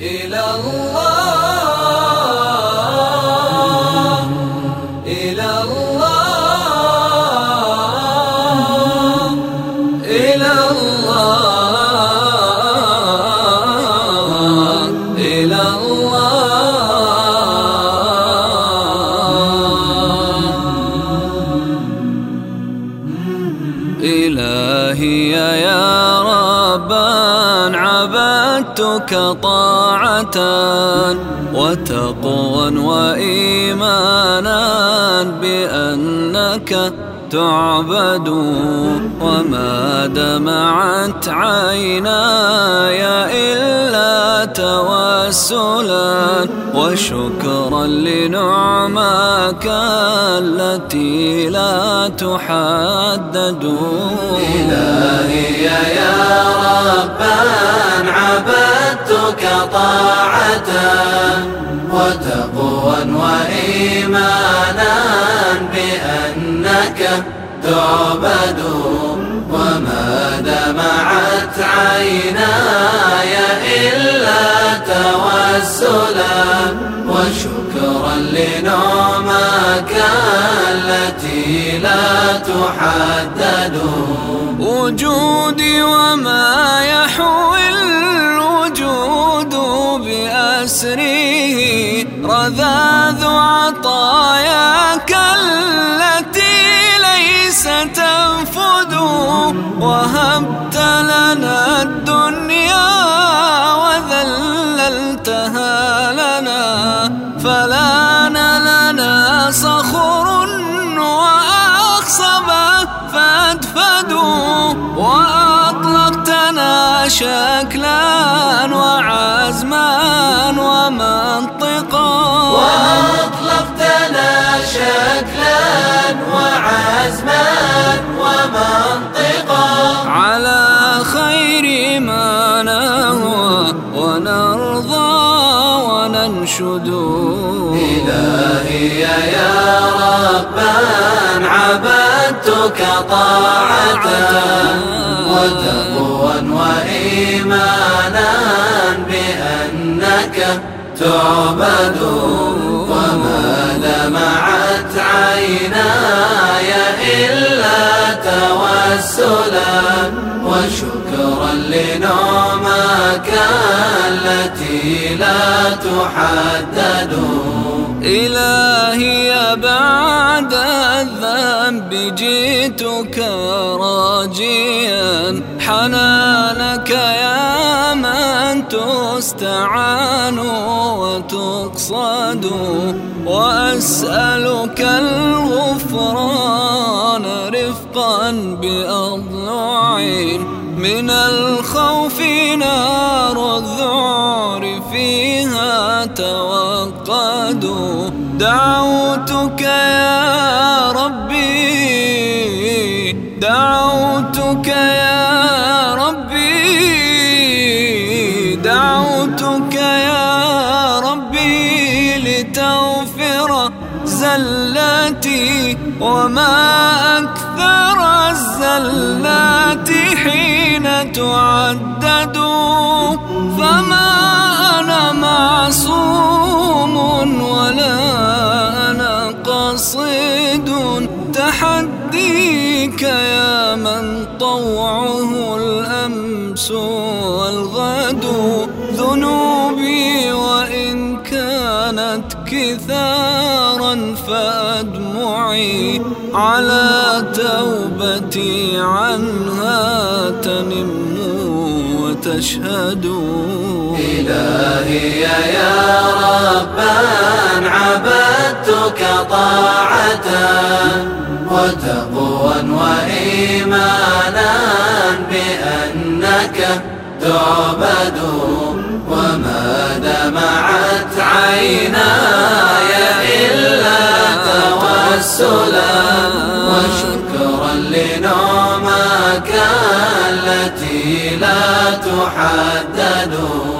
إلى الله إلهي يا ربا عبدتك طاعة وتقوى وإيمانا بأنك تعبد وما دمعت عيناي إلا توسلا وشكرا لنعماك التي لا تحدد. إلهي يا ربا عبدتك طاعة وتقوى وإيمانا تعبد وما دمعت عيناي إلا توسلا وشكرا لنعمك التي لا تحدد. وجودي وما وذللتها لنا فلان لنا صخر وأخصب فادفدوا وأطلقتنا شكلا وعزما ومنطقا. وأطلقتنا شكلا وعزما ومنطقا. على خير ما نهوى ونرضى وننشد إلهي يا ربا عبدتك طاعة وتقوى وإيمانا بأنك تعبد وما دمعت عيناي إلا توسلا وشكرا لنعمك التي لا تحدد. إلهي بعد الذنب جئتك راجيا. حنانك يا من تستعان وتقصد. وأسألك الغفران رفقا بأضلعين من الخوف نار الذعر فيها توقدوا. دعوتك يا ربي دعوتك يا ربي دعوتك يا ربي لتغفر زلاتي وما أكثر الزلات حين تعدد فما أنا معصوم ولا أنا قصيد تحديك يا من طوعه الأمس. فأدمعي على توبتي عنها تنم وتشهد. إلهي يا ربا عبدتك طاعة وتقوى وإيمانا بأنك تعبد وما دمعت عيناي توسلا وشكرا لنعمك التي لا تحدد.